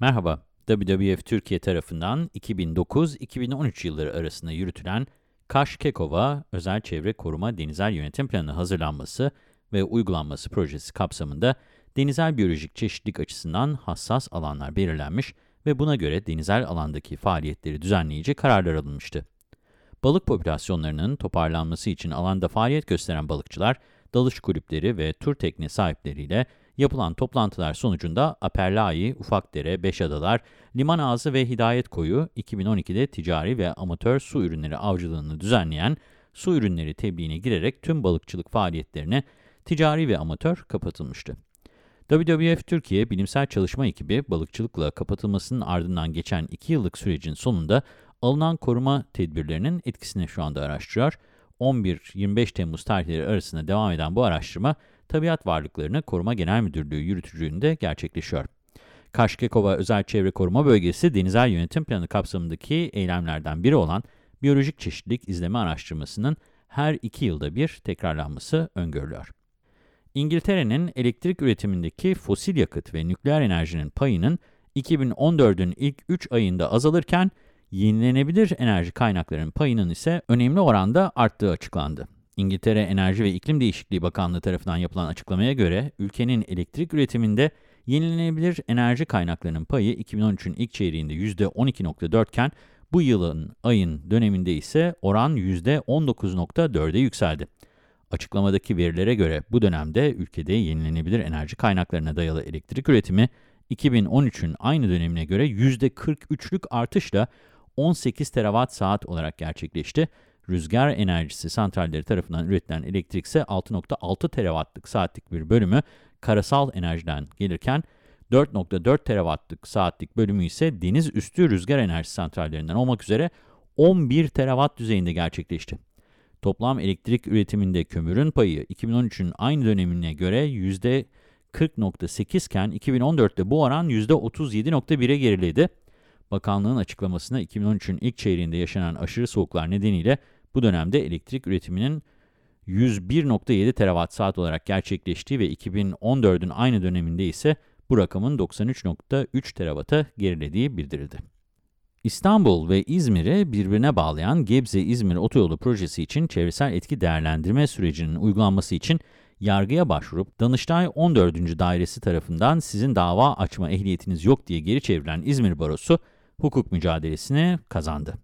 Merhaba, WWF Türkiye tarafından 2009-2013 yılları arasında yürütülen Kaş-Kekova Özel Çevre Koruma Denizel Yönetim Planı hazırlanması ve uygulanması projesi kapsamında denizel biyolojik çeşitlilik açısından hassas alanlar belirlenmiş ve buna göre denizel alandaki faaliyetleri düzenleyici kararlar alınmıştı. Balık popülasyonlarının toparlanması için alanda faaliyet gösteren balıkçılar, dalış kulüpleri ve tur tekne sahipleriyle yapılan toplantılar sonucunda Aperlai, Ufakdere, Beşadalar, Liman Ağzı ve Hidayet Koyu 2012'de ticari ve amatör su ürünleri avcılığını düzenleyen su ürünleri tebliğine girerek tüm balıkçılık faaliyetlerine ticari ve amatör kapatılmıştı. WWF Türkiye Bilimsel Çalışma Ekibi balıkçılıkla kapatılmasının ardından geçen 2 yıllık sürecin sonunda alınan koruma tedbirlerinin etkisini şu anda araştırıyor. 11-25 Temmuz tarihleri arasında devam eden bu araştırma, Tabiat Varlıklarını Koruma Genel Müdürlüğü yürütücülüğünde gerçekleşiyor. Kaşkekova Özel Çevre Koruma Bölgesi Denizel Yönetim Planı kapsamındaki eylemlerden biri olan biyolojik çeşitlilik izleme araştırmasının her iki yılda bir tekrarlanması öngörülüyor. İngiltere'nin elektrik üretimindeki fosil yakıt ve nükleer enerjinin payının 2014'ün ilk 3 ayında azalırken, yenilenebilir enerji kaynaklarının payının ise önemli oranda arttığı açıklandı. İngiltere Enerji ve İklim Değişikliği Bakanlığı tarafından yapılan açıklamaya göre, ülkenin elektrik üretiminde yenilenebilir enerji kaynaklarının payı 2013'ün ilk çeyreğinde %12.4 iken, bu yılın ayın döneminde ise oran %19.4'e yükseldi. Açıklamadaki verilere göre bu dönemde ülkede yenilenebilir enerji kaynaklarına dayalı elektrik üretimi 2013'ün aynı dönemine göre %43'lük artışla 18 terawatt saat olarak gerçekleşti. Rüzgar enerjisi santralleri tarafından üretilen elektrik ise 6.6 terawattlık saatlik bir bölümü karasal enerjiden gelirken 4.4 terawattlık saatlik bölümü ise deniz üstü rüzgar enerjisi santrallerinden olmak üzere 11 terawatt düzeyinde gerçekleşti. Toplam elektrik üretiminde kömürün payı 2013'ün aynı dönemine göre %40.8 iken 2014'te bu oran %37.1'e geriledi. Bakanlığın açıklamasına 2013'ün ilk çeyreğinde yaşanan aşırı soğuklar nedeniyle bu dönemde elektrik üretiminin 101.7 terawatt saat olarak gerçekleştiği ve 2014'ün aynı döneminde ise bu rakamın 93.3 terawatt'a gerilediği bildirildi. İstanbul ve İzmir'i birbirine bağlayan Gebze-İzmir Otoyolu projesi için çevresel etki değerlendirme sürecinin uygulanması için yargıya başvurup Danıştay 14. Dairesi tarafından sizin dava açma ehliyetiniz yok diye geri çevrilen İzmir Barosu hukuk mücadelesini kazandı.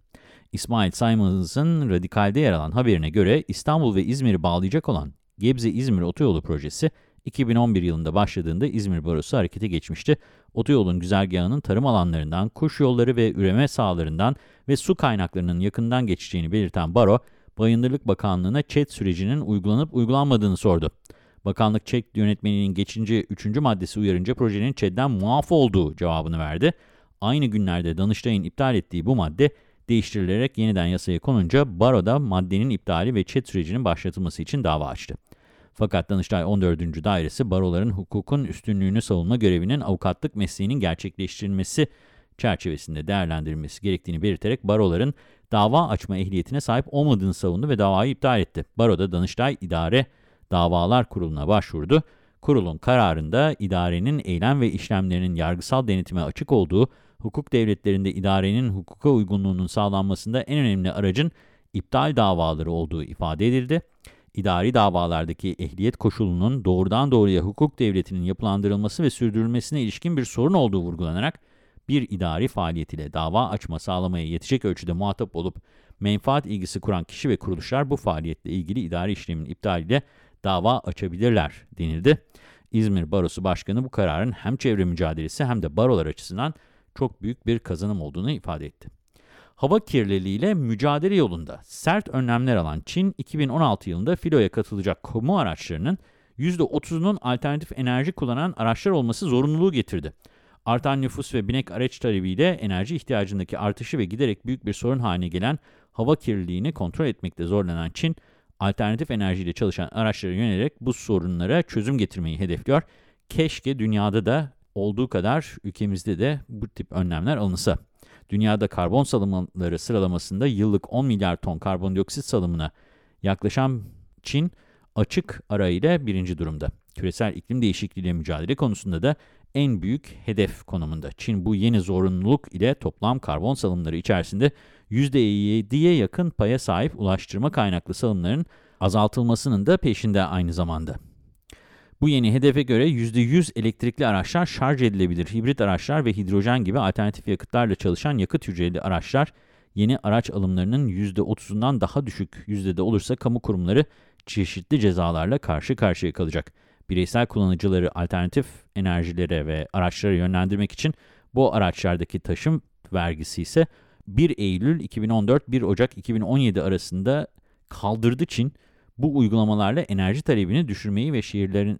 İsmail Simons'ın Radikal'de yer alan haberine göre İstanbul ve İzmir'i bağlayacak olan Gebze-İzmir Otoyolu projesi 2011 yılında başladığında İzmir Barosu harekete geçmişti. Otoyolun güzergahının tarım alanlarından, kuş yolları ve üreme sahalarından ve su kaynaklarının yakından geçeceğini belirten Baro, Bayındırlık Bakanlığı'na ÇED sürecinin uygulanıp uygulanmadığını sordu. Bakanlık ÇED yönetmeliğinin geçince 3. maddesi uyarınca projenin ÇED'den muaf olduğu cevabını verdi. Aynı günlerde Danıştay'ın iptal ettiği bu madde değiştirilerek yeniden yasaya konunca Baro'da maddenin iptali ve ÇED sürecinin başlatılması için dava açtı. Fakat Danıştay 14. Dairesi baroların hukukun üstünlüğünü savunma görevinin avukatlık mesleğinin gerçekleştirilmesi çerçevesinde değerlendirilmesi gerektiğini belirterek baroların dava açma ehliyetine sahip olmadığını savundu ve davayı iptal etti. Baroda Danıştay İdare Davalar Kurulu'na başvurdu. Kurulun kararında idarenin eylem ve işlemlerinin yargısal denetime açık olduğu, hukuk devletlerinde idarenin hukuka uygunluğunun sağlanmasında en önemli aracın iptal davaları olduğu ifade edildi idari davalardaki ehliyet koşulunun doğrudan doğruya hukuk devletinin yapılandırılması ve sürdürülmesine ilişkin bir sorun olduğu vurgulanarak, bir idari faaliyet ile dava açma sağlamaya yetecek ölçüde muhatap olup, menfaat ilgisi kuran kişi ve kuruluşlar bu faaliyetle ilgili idari işlemin iptaliyle dava açabilirler denildi. İzmir Barosu Başkanı bu kararın hem çevre mücadelesi hem de barolar açısından çok büyük bir kazanım olduğunu ifade etti hava kirliliğiyle mücadele yolunda sert önlemler alan Çin, 2016 yılında filoya katılacak kamu araçlarının %30'unun alternatif enerji kullanan araçlar olması zorunluluğu getirdi. Artan nüfus ve binek araç talebiyle enerji ihtiyacındaki artışı ve giderek büyük bir sorun haline gelen hava kirliliğini kontrol etmekte zorlanan Çin, alternatif enerjiyle çalışan araçlara yönelerek bu sorunlara çözüm getirmeyi hedefliyor. Keşke dünyada da olduğu kadar ülkemizde de bu tip önlemler alınsa. Dünyada karbon salımları sıralamasında yıllık 10 milyar ton karbondioksit salımına yaklaşan Çin, açık ara ile birinci durumda. Küresel iklim değişikliğiyle mücadele konusunda da en büyük hedef konumunda. Çin bu yeni zorunluluk ile toplam karbon salımları içerisinde %7'ye yakın paya sahip ulaştırma kaynaklı salımların azaltılmasının da peşinde aynı zamanda. Bu yeni hedefe göre %100 elektrikli araçlar şarj edilebilir, hibrit araçlar ve hidrojen gibi alternatif yakıtlarla çalışan yakıt hücreli araçlar, yeni araç alımlarının %30'undan daha düşük yüzdede olursa kamu kurumları çeşitli cezalarla karşı karşıya kalacak. Bireysel kullanıcıları alternatif enerjilere ve araçlara yönlendirmek için bu araçlardaki taşım vergisi ise 1 Eylül 2014-1 Ocak 2017 arasında kaldırdı Çin. Bu uygulamalarla enerji talebini düşürmeyi ve şehirlerin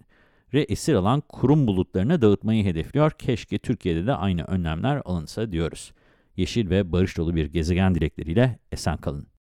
esir alan kurum bulutlarına dağıtmayı hedefliyor. Keşke Türkiye'de de aynı önlemler alınsa diyoruz. Yeşil ve barış dolu bir gezegen dilekleriyle esen kalın.